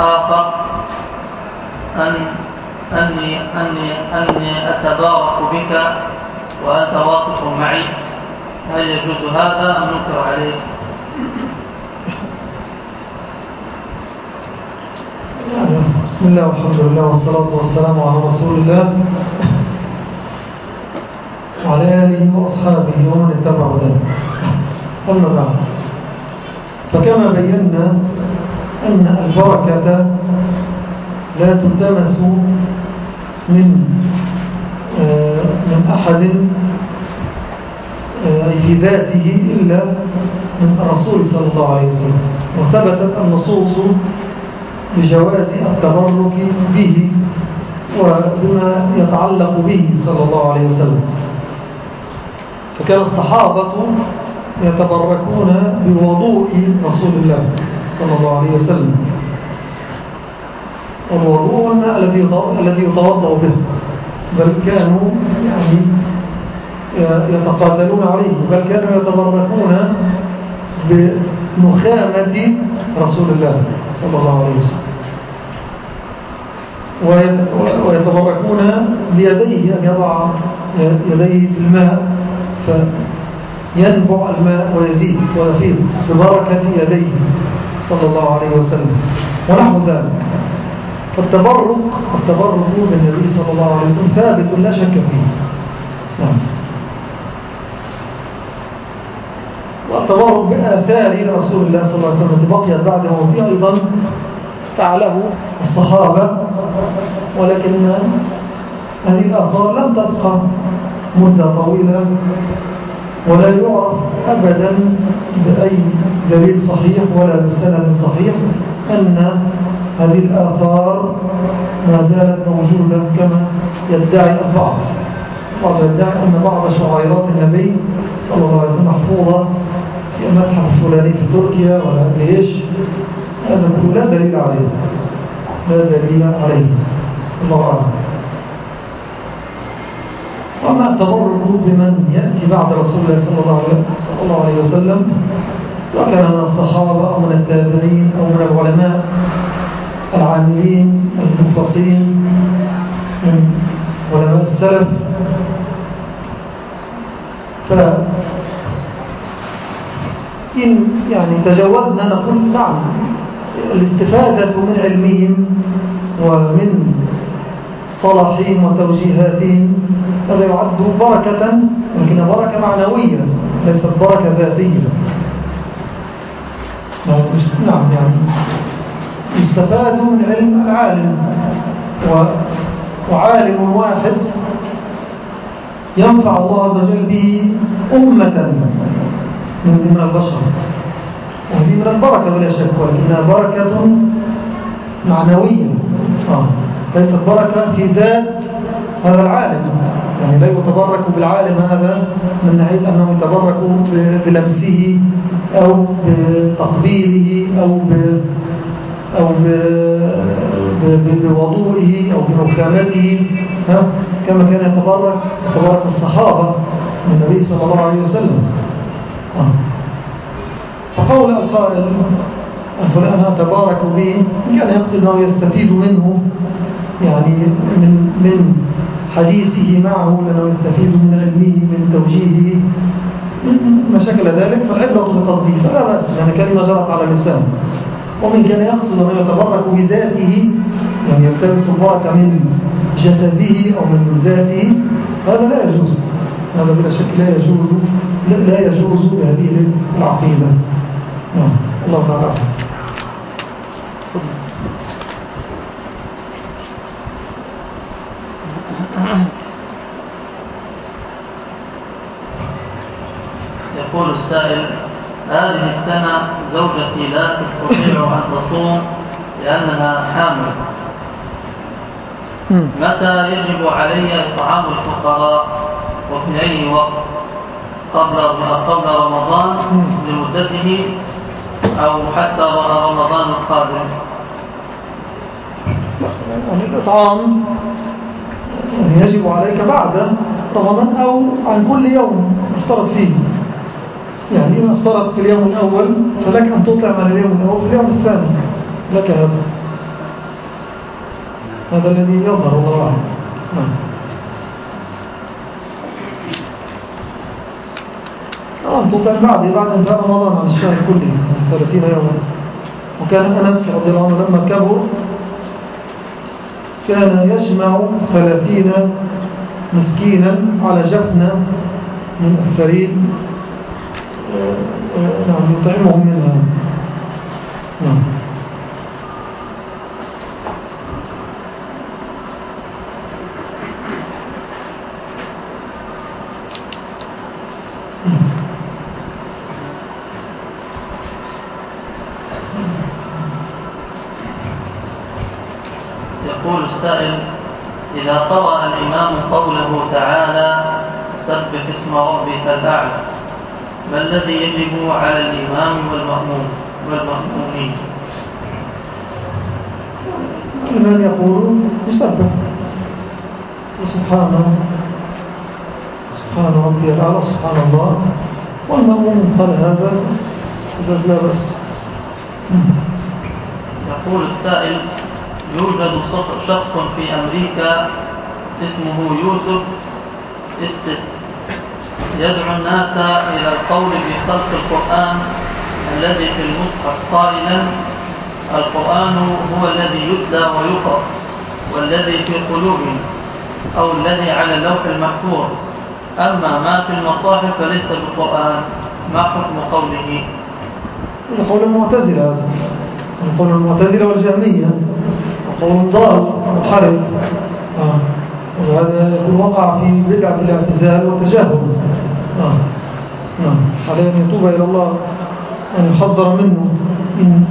آخر أن أني, أني, أني أتبارك بك وأنت واقف معي. هل يجوز هذا أم نكر عليه؟ بسم الله والحمد لله والصلاة والسلام على رسول الله وعلى آله وأصحابه ومن اتبع ذلك أما بعد فكما بينا أن البركة لا تلتمس من آه، من أحد آه، في ذاته إلا من الرسول صلى الله عليه وسلم. وثبتت النصوص بجواز التبرك به وبما يتعلق به صلى الله عليه وسلم. فكان الصحابة يتبركون بوضوء رسول الله. صلى الله عليه وسلم. والوضوء الماء الذي يتوضأ به. بل كانوا يعني يتقاتلون عليه. بل كانوا يتبركون بمخامة رسول الله صلى الله عليه وسلم. ويتبركون بيديه. أن يضع يديه في الماء. فينبع الماء ويزيد ويفيض. ببركة يديه. صلى الله عليه وسلم. ونحو ذلك. فالتبرك التبرك بالنبي صلى الله عليه وسلم ثابت لا شك فيه. نعم. والتبرك بآثار رسول الله صلى الله عليه وسلم بقيت بعد موته أيضا فعله الصحابة. ولكن هذه الأخبار لم تبقى مدة طويلة. ولا يعرف أبدا بأي دليل صحيح ولا بسند صحيح أن هذه الآثار ما زالت موجودة كما يدعي البعض. بعض يدعي أن بعض شعيرات النبي صلى الله عليه وسلم محفوظة في المتحف الفلاني في تركيا ولا ليش هذا كله لا دليل عليه. لا دليل عليه. الله أعلم. وما التبرك بمن يأتي بعد رسول الله صلى الله عليه وسلم. سواء كان من الصحابة أو من التابعين أو من العلماء العاملين المخلصين من علماء السلف. ف إن يعني تجاوزنا نقول نعم الاستفادة من علمهم ومن صلاحهم وتوجيهاتهم هذا يعد بركة لكن بركة معنوية ليست بركة ذاتية. نعم يعني يستفاد من علم العالم. وعالم واحد ينفع الله عز وجل به أمة من البشر. وهذه من البركة بلا شك ولكنها بركة معنوية. آه. ليست بركة في ذات هذا العالم. يعني لا يتبرك بالعالم هذا من ناحية أنه يتبرك بلمسه أو بتقبيله أو ب أو بوضوئه أو بمكامته كما كان يتبرك تبرك الصحابة من النبي صلى الله عليه وسلم. آه. فقول القائل فلان تبارك به؟ كان يقصد أنه يستفيد منه يعني من من حديثه معه لأنه يستفيد من علمه من توجيهه ما شكل ذلك فالعبرة بقصده فلا بأس يعني كلمة جرت على اللسان ومن كان يقصد أن يتبرك بذاته يعني يلتمس البركة من جسده أو من ذاته هذا لا يجوز. هذا بلا شك لا يجوز لا يجوز بهذه العقيدة. نعم. الله تعالى يقول السائل هذه السنة زوجتي لا تستطيع أن تصوم لأنها حامل. متى يجب علي إطعام الفقراء وفي أي وقت؟ قبل قبل رمضان لمدته أو حتى رمضان القادم؟ الإطعام يعني يجب عليك بعد رمضان أو عن كل يوم افترض فيه. يعني إن افترض في اليوم الأول فلك أن تطعم عن اليوم الأول في اليوم الثاني. لك هذا. هذا الذي يظهر الله أعلم. نعم. نعم تطعم بعد بعد انتهى رمضان عن الشهر كله 30 يوما. وكان أنس رضي الله عنه لما كبر كان يجمع ثلاثين مسكينا على جفنة من الثريد آه، آه، نعم يطعمهم منها. نعم يقول السائل إذا قرأ الإمام قوله تعالى سبح اسم ربك الأعلى ما الذي يجب على الإمام والمأموم والمأمومين؟ الإمام يقول يسبح سبحان سبحان ربي الأعلى سبحان الله والمأموم قال هذا إذا لا بأس. يقول السائل يوجد شخص في أمريكا اسمه يوسف إستس. يدعو الناس إلى القول بخلق القرآن الذي في المصحف قائلا القرآن هو الذي يتلى ويقرأ والذي في قلوبنا أو الذي على اللوح المحفوظ. أما ما في المصاحف فليس بالقرآن ما حكم قوله؟ هذا قول المعتزلة. هذا قول المعتزلة والجهمية. ضال منحرف آه. وهذا يكون وقع في بدعة الاعتزال والتجاهل آه. عليه أن يتوب إلى الله أن يحضر منه إن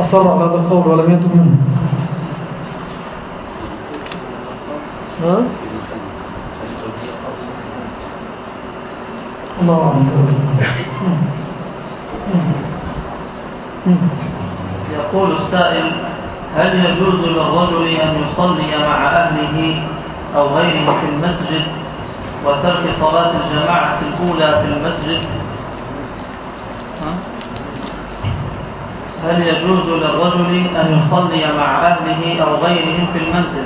أصر على هذا القول ولم يتوب منه ها؟ الله أعلم يقول السائل هل يجوز للرجل أن يصلي مع أهله أو غيره في المسجد وترك صلاة الجماعة الأولى في المسجد؟ هل يجوز للرجل أن يصلي مع أهله أو غيرهم في المنزل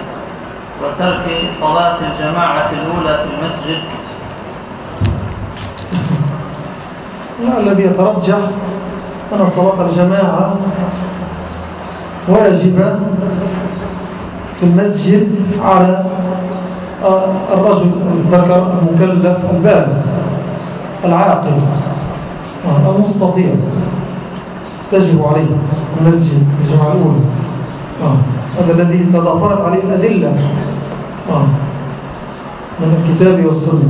وترك صلاة الجماعة الأولى في المسجد؟ لا الذي يترجح أن صلاة الجماعة واجبة في المسجد على الرجل الذكر المكلف البالغ العاقل المستطيع تجب عليه المسجد الجماعة الأولى هذا الذي تضافرت عليه الأدلة. من الكتاب والسنة.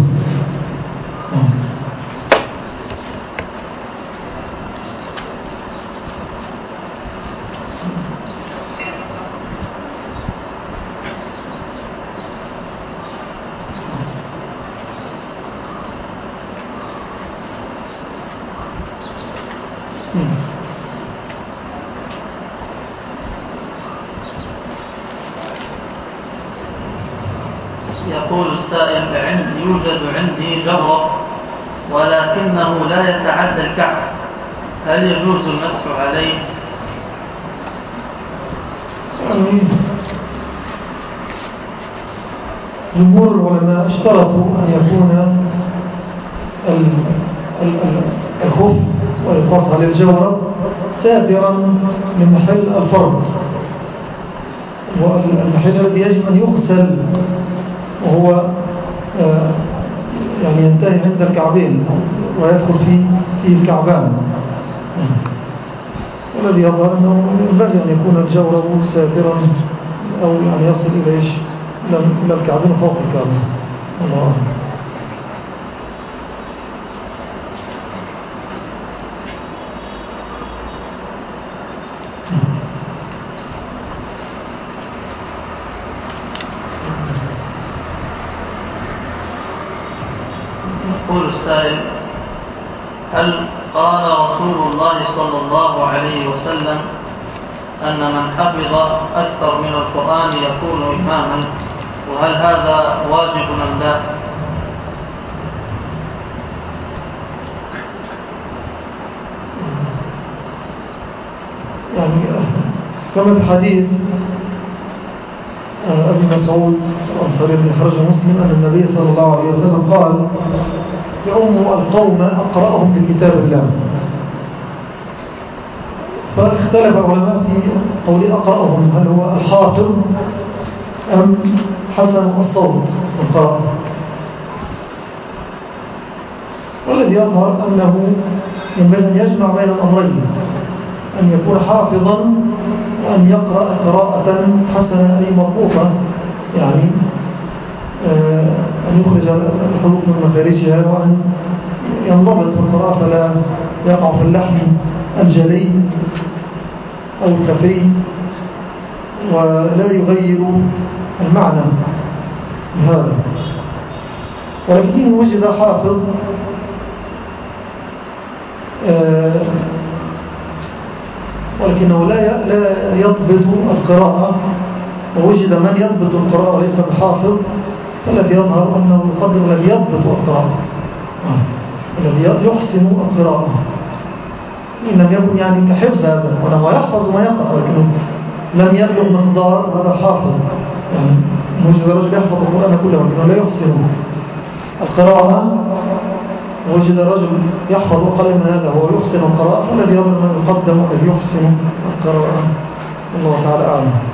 يقول السائل عندي يوجد عندي جرب ولكنه لا يتعدى الكعب. هل يجوز المسح عليه؟ جمهور العلماء اشترطوا أن يكون الخف ويقاس على الجورة ساترا من محل الفرد والمحل الذي يجب أن يغسل وهو آه، يعني ينتهي عند الكعبين ويدخل فيه في الكعبان. والذي يظهر أنه ينبغي أن يكون الجورب ساترا أو يعني يصل إلى إيش؟ إلى الكعبين فوق الكعبين. الله أعلم يقول السائل هل قال رسول الله صلى الله عليه وسلم أن من حفظ أكثر من القرآن يكون إماما وهل هذا واجب أم لا؟ يعني كما في الحديث أبي مسعود الأنصاري بن خرج مسلم أن النبي صلى الله عليه وسلم قال يؤم القوم أقرأهم لكتاب الله فاختلف العلماء في قول أقرأهم هل هو الحافظ أم حسن الصوت؟ القراءة والذي يظهر أنه ينبغي أن يجمع بين الأمرين أن يكون حافظا وأن يقرأ قراءة حسنة أي مربوطة يعني آه، أن يخرج الحروف من مخارجها وأن ينضبط في القراءة فلا يقع في اللحن الجلي. أو الخفي ولا يغير المعنى هذا. ولكن وجد حافظ آه، ولكنه لا لا يضبط القراءة. ووجد من يضبط القراءة وليس بحافظ فالذي يظهر أنه يقدر الذي يضبط القراءة. آه، الذي يحسن القراءة. إن لم يكن يعني كحفظ هذا وهو يحفظ ما يقرأ ولكنه لم يبلغ مقدار هذا حافظ. يعني وجد رجل يحفظ القرآن كله ولكنه لا يحسن القراءة وجد رجل يحفظ أقل من هذا هو يحسن القراءة فالذي يظهر من يقدم الذي يحسن القراءة. الله تعالى أعلم.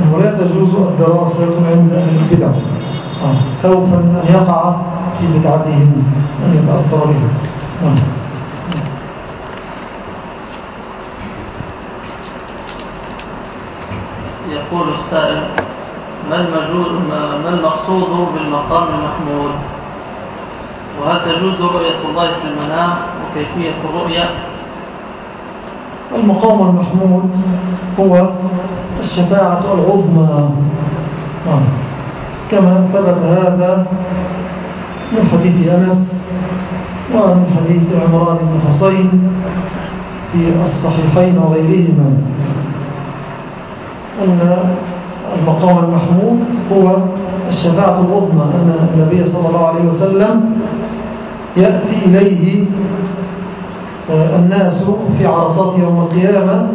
لا تجوز الدراسة عند البدع آه، خوفا أن يقع في بدعتهم أن يتأثر بها آه. يقول السائل ما ما المقصود بالمقام المحمود وهل تجوز رؤية الله في المنام؟ وكيفية الرؤية؟ المقام المحمود هو الشفاعة العظمى آه. كما ثبت هذا من حديث أنس ومن حديث عمران بن حصين في الصحيحين وغيرهما أن المقام المحمود هو الشفاعة العظمى أن النبي صلى الله عليه وسلم يأتي إليه الناس في عرصات يوم القيامة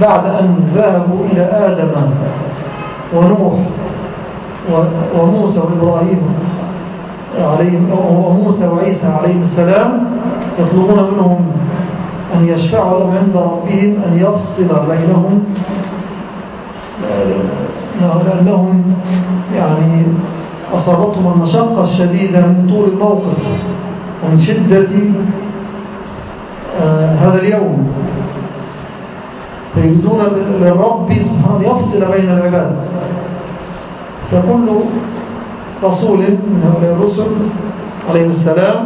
بعد أن ذهبوا إلى آدم ونوح وموسى وإبراهيم عليهم وموسى وعيسى عليهم السلام يطلبون منهم أن يشفعوا عند ربهم أن يفصل بينهم لأنهم يعني أصابتهم المشقة الشديدة من طول الموقف ومن شدة آه، هذا اليوم. فيريدون للرب سبحانه يفصل بين العباد. فكل رسول من هؤلاء الرسل عليه السلام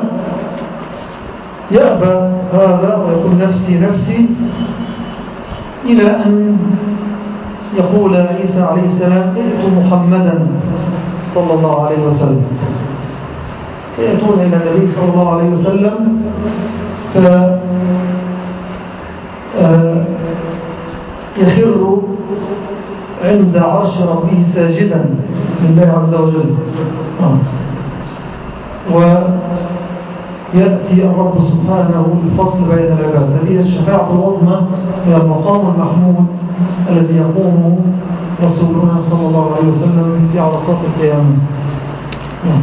يأبى هذا ويقول نفسي نفسي إلى أن يقول عيسى عليه السلام ائتوا محمدا صلى الله عليه وسلم. فيأتون إلى النبي صلى الله عليه وسلم آه، يخر عند عرش ربه ساجدا لله عز وجل. آه. ويأتي الرب سبحانه الفصل بين العباد. هذه الشفاعة العظمى هي المقام المحمود الذي يقوم رسولنا صلى الله عليه وسلم في عرصات القيامة نعم.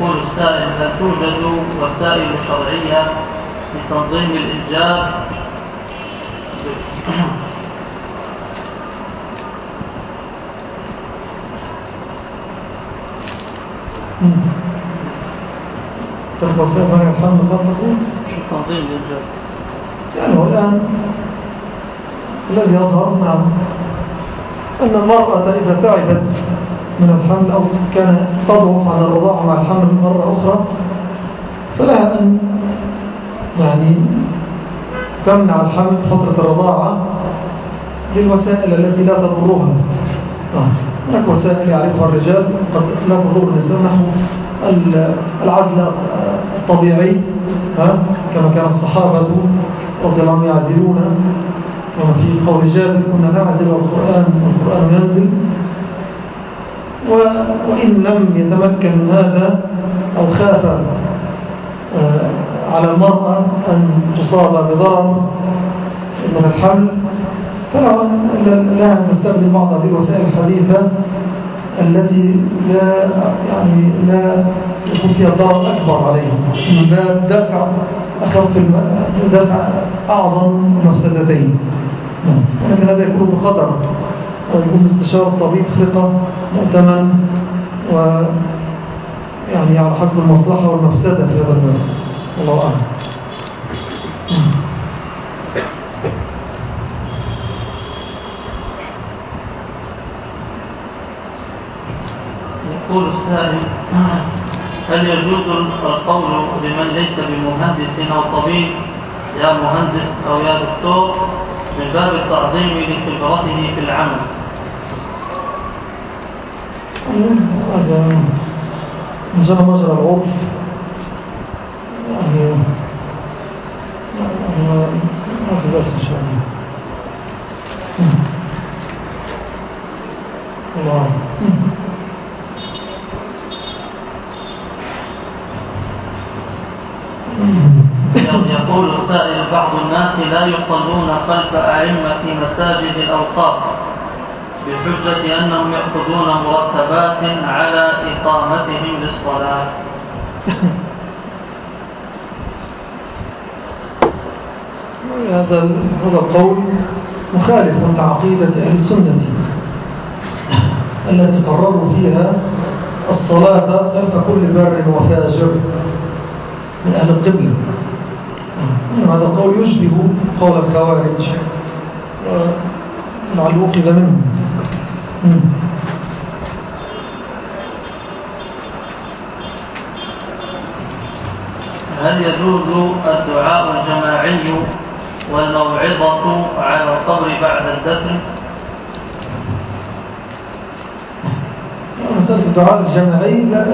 يقول السائل هل توجد وسائل شرعية لتنظيم الإنجاب تخلص من الحمل خطفه شو تنظيم الإنجاب يعني هو الآن الذي يظهر نعم. أن المرأة إذا تعبت من الحمل أو كان تضعف عن الرضاعة مع الحمل مرة أخرى فلها أن يعني تمنع الحمل فترة الرضاعة للوسائل التي لا تضرها آه. هناك وسائل يعرفها الرجال قد لا تضر النساء نحو العزل الطبيعي كما كان الصحابة رضي الله عنهم يعزلون وما في قول جابر كنا نعزل القرآن والقرآن ينزل وإن لم يتمكن من هذا أو خاف آه، على المرأة أن تصاب بضرر من الحمل فلها أن تستخدم بعض هذه الوسائل الحديثة التي لا يعني لا يكون فيها ضرر أكبر عليها من باب دفع أخف دفع أعظم مفسدتين. ولكن هذا يكون بقدر ويكون استشارة طبيب ثقة مؤتمن و يعني على حسب المصلحة والمفسدة في هذا الباب الله أعلم. يقول السائل هل يجوز القول لمن ليس بمهندس أو طبيب يا مهندس أو يا دكتور من باب التعظيم لخبرته في العمل؟ هذا نجرى مجرى العرف يعني ما بس إن شاء الله. الله يقول سائل بعض الناس لا يصلون خلف أئمة مساجد الأوقاف بحجة أنهم يأخذون مرتبات على إقامتهم للصلاة. هذا هذا القول مخالف لعقيدة أهل السنة. التي قرروا فيها الصلاة خلف كل بر وفاجر من أهل القبلة. هذا القول يشبه قول الخوارج لعله أخذ منه. هل يجوز الدعاء الجماعي والموعظة على القبر بعد الدفن؟ مسألة الدعاء الجماعي لا.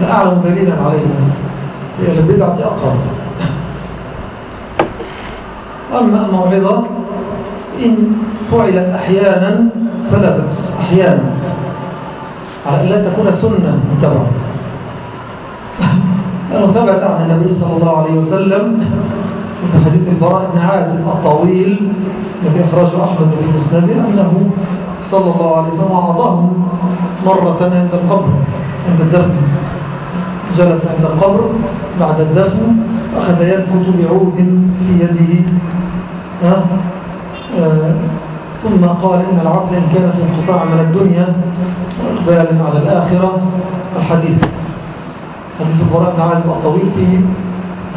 لا أعلم دليلا عليه. هي البدعة أقرب. أما الموعظة إن فعلت أحيانا فلا بأس أحيانا. على أن لا تكون سنة متبعة لأنه ثبت عن النبي صلى الله عليه وسلم في حديث البراء بن عازم الطويل الذي أخرجه أحمد في مسنده أنه صلى الله عليه وسلم وعظهم مرة عند القبر عند الدفن. جلس عند القبر بعد الدفن أخذ ينكت بعود في يده. آه ثم قال إن العبد إن كان في انقطاع من الدنيا وإقبال على الآخرة الحديث. حديث البراء بن عازم الطويل في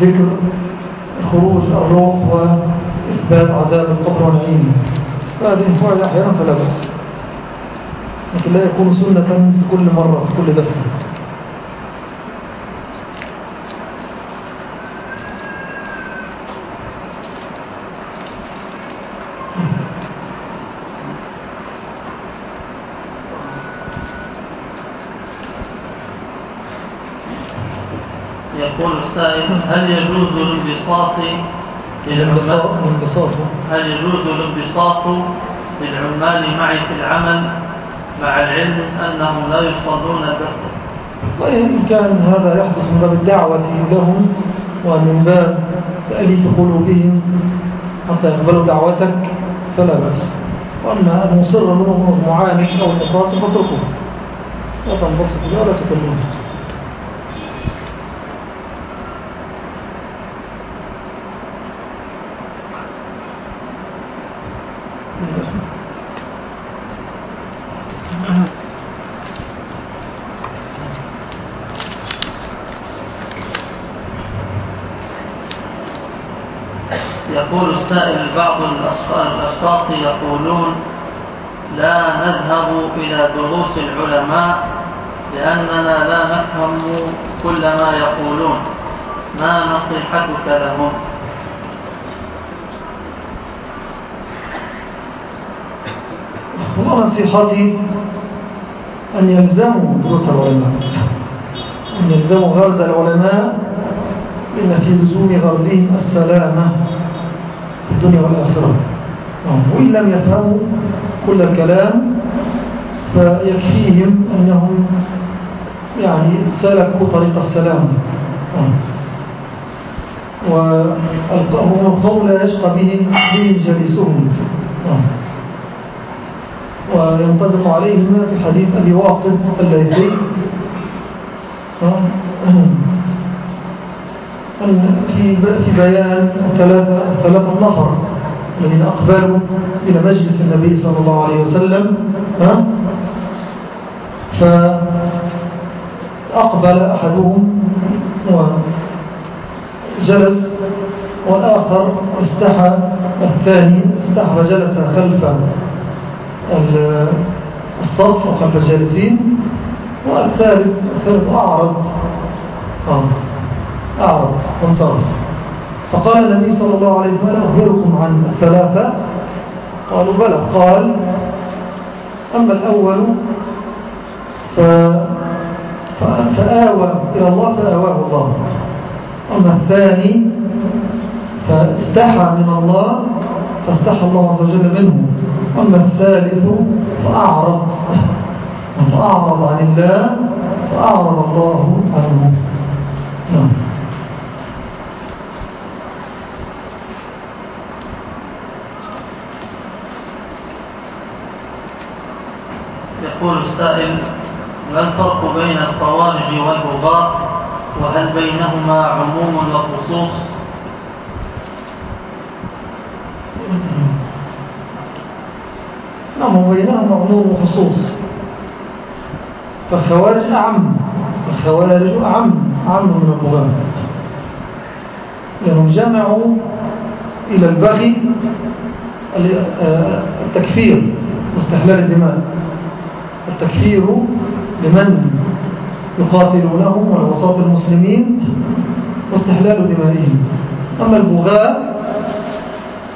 ذكر خروج الروح وإثبات عذاب القبر ونعيمه فهذه إن فعل أحيانا فلا بأس لكن لا يكون سنة في كل مرة في كل دفن يقول السائل هل يجوز الانبساط الانبساط؟ هل يجوز الانبساط للعمال معي في العمل مع العلم أنهم لا يصلون البتة وإن كان هذا يحدث من باب الدعوة لهم ومن باب تأليف قلوبهم حتى يقبلوا دعوتك فلا بأس. وأما المصر منهم المعاند أو النقاص فاتركوه لا تنبسط لا ولا تكلمه يقول السائل بعض الأشخاص يقولون لا نذهب إلى دروس العلماء لأننا لا نفهم كل ما يقولون. ما نصيحتك لهم؟ ونصيحتي أن يلزموا دروس العلماء. أن يلزموا غرز العلماء إن في لزوم غرزهم السلامة في الدنيا والآخرة. وإن لم يفهموا كل الكلام فيكفيهم أنهم يعني سلكوا طريق السلام. وهم القوم لا يشقى به جلسهم وينطبق عليهم في حديث أبي واقد الليثي. في في بيان ثلاثة ثلاثة نفر. الذين أقبلوا إلى مجلس النبي صلى الله عليه وسلم ها فأقبل أحدهم وجلس والآخر استحى الثاني استحى وجلس خلف الصف وخلف الجالسين والثالث الثالث أعرض آه. أعرض وانصرف فقال النبي صلى الله عليه وسلم أخبركم عن الثلاثة. قالوا بلى. قال أما الأول. فآوى إلى الله فآواه الله. أما الثاني فاستحى من الله فاستحى الله عز وجل منه. أما الثالث فأعرض فأعرض عن الله فأعرض الله عنه. نعم. يقول السائل ما الفرق بين الخوارج والبغاء وهل بينهما عموم وخصوص؟ نعم وبينهما عموم وخصوص. فالخوارج أعم. الخوارج أعم. أعم من البغاء لأنهم جمعوا إلى البغي آه، التكفير واستحلال الدماء. التكفير لمن يقاتلونهم والوساط المسلمين واستحلال دمائهم. أما البغاء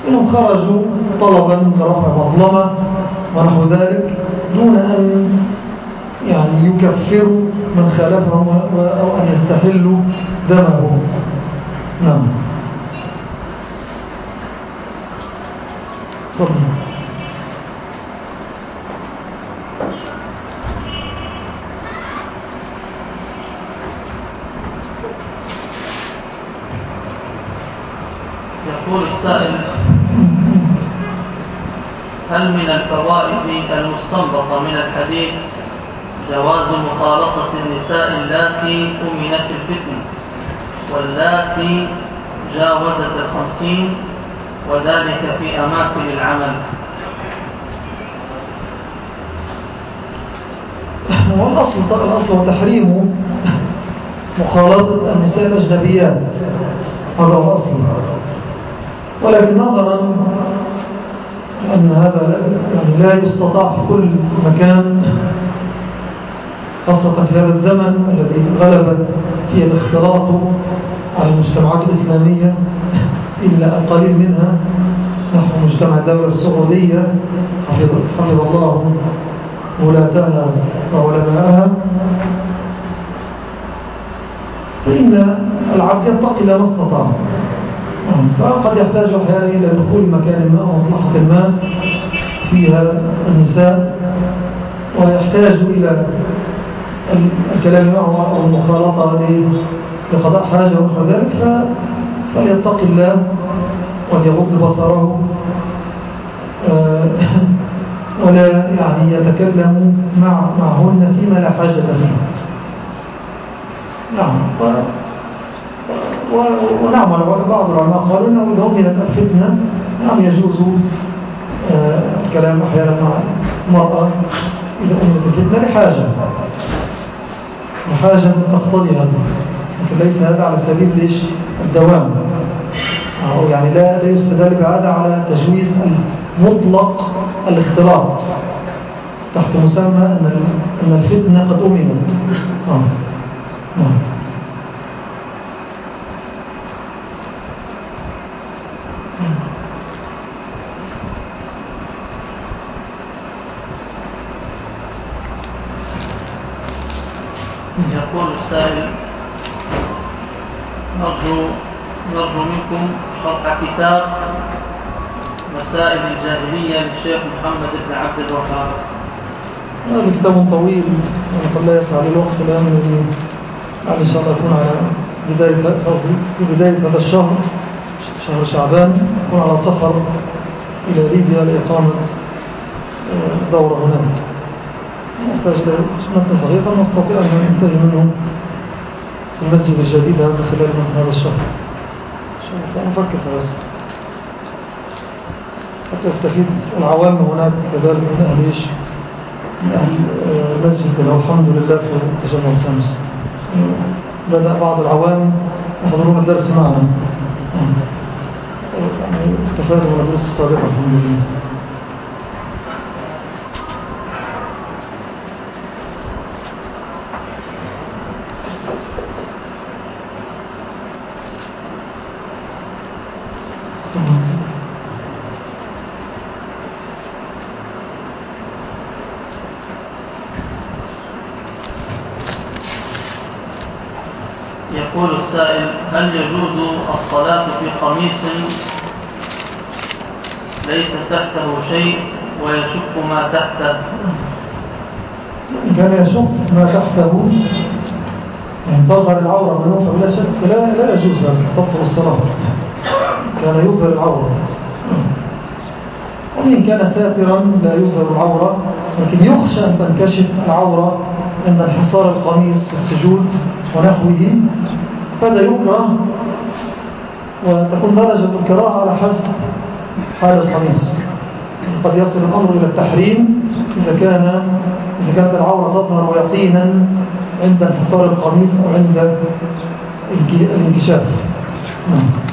إنهم خرجوا طلبا لرفع مظلمة ونحو ذلك دون أن يعني يكفروا من خالفهم أو أن يستحلوا دمه نعم. تفضل يقول السائل هل من الفوائد المستنبطة من الحديث جواز مخالطة النساء اللاتي أمنت الفتنة واللاتي جاوزت الخمسين وذلك في أماكن العمل. والأصل الأصل تحريم مخالطة النساء الأجنبيات. هذا هو الأصل. ولكن نظرا أن هذا لا يستطاع في كل مكان خاصة في هذا الزمن الذي غلب فيه الاختلاط على المجتمعات الإسلامية إلا القليل منها. نحو مجتمع الدولة السعودية حفظ, حفظ الله ولاتها وعلماءها. فإن العبد يتقي ما استطاع. فقد يحتاج أحيانا إلى دخول مكان ما ومصلحة ما. فيها النساء ويحتاج إلى الكلام معه أو المخالطة لقضاء حاجة ونحو ذلك فليتق الله وليغض بصره. آه، ولا يعني يتكلم مع معهن فيما لا حاجة فيه. نعم و ونعم بعض العلماء قالوا إنه إذا امنت الفتنه نعم يجوز آه، الكلام أحيانا مع المراه إذا امنت الفتنه لحاجة. لحاجة تقتضي هذا لكن ليس هذا على سبيل ليش الدوام. أو يعني لا لا يستدل بهذا على تجويز مطلق الاختلاط. تحت مسمى أن الفتنة قد أمنت. آه. نعم يقول السائل نرجو نرجو منكم شرح كتاب مسائل الجاهلية للشيخ محمد بن عبد الوهاب. هذا كتاب طويل قد لا يسعى للوقت الآن يعني إن شاء الله يكون على بداية أو في بداية هذا الشهر شهر شعبان يكون على سفر إلى ليبيا لإقامة آه، دورة هناك. نحتاج إلى متن صغير فنستطيع أن ننتهي منه. في المسجد الجديد هذا خلال هذا الشهر. نفكر في هذا حتى يستفيد العوام هناك كذلك من أهل إيش؟ من أهل آه، المسجد له الحمد لله في التجمع الخامس. بدأ بعض العوام يحضرون الدرس معنا يعني استفادوا من الدروس السابقة الحمد لله. هل يجوز الصلاة في قميص ليس تحته شيء ويشق ما تحته؟ كان يشق ما تحته. يعني تظهر العورة من بلا شك لا, لا يجوز أن تبطل الصلاة. كان يظهر العورة. ومن كان ساترا لا يظهر العورة لكن يخشى أن تنكشف العورة عند انحصار القميص في السجود ونحوه فهذا يكره وتكون درجة الكراهة على حسب حال القميص قد يصل الأمر إلى التحريم إذا كان إذا كانت العورة تظهر يقينا عند انحصار القميص أو عند الانكشاف. نعم.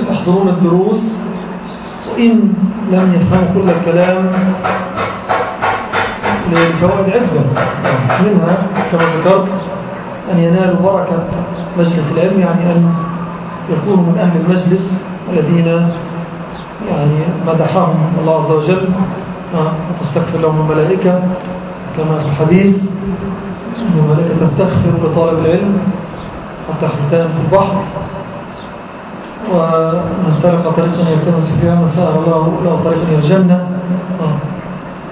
يحضرون الدروس وإن لم يفهموا كل الكلام لفوائد عدة منها كما ذكرت أن ينالوا بركة مجلس العلم يعني أن يكونوا من أهل المجلس الذين يعني مدحهم الله عز وجل وتستغفر لهم الملائكة كما في الحديث الملائكة تستغفر لطالب العلم حتى ختام في البحر. ومن سلك طريقا يلتمس فيها سهل الله له طريقا إلى الجنة. آه،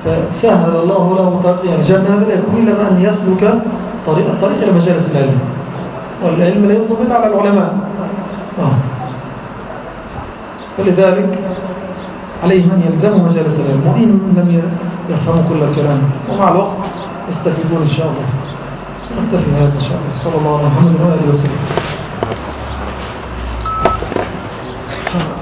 فسهل الله له طريقا إلى الجنة. هذا لا يكون إلا أن يسلك طريق الطريق إلى مجالس العلم والعلم لا يطلب إلا على العلماء. آه. فلذلك عليهم أن يلزموا مجالس العلم وإن لم يفهموا كل الكلام ومع الوقت يستفيدون إن شاء الله. سنكتفي هذا إن شاء الله. صلى الله عليه وسلم. Gracias.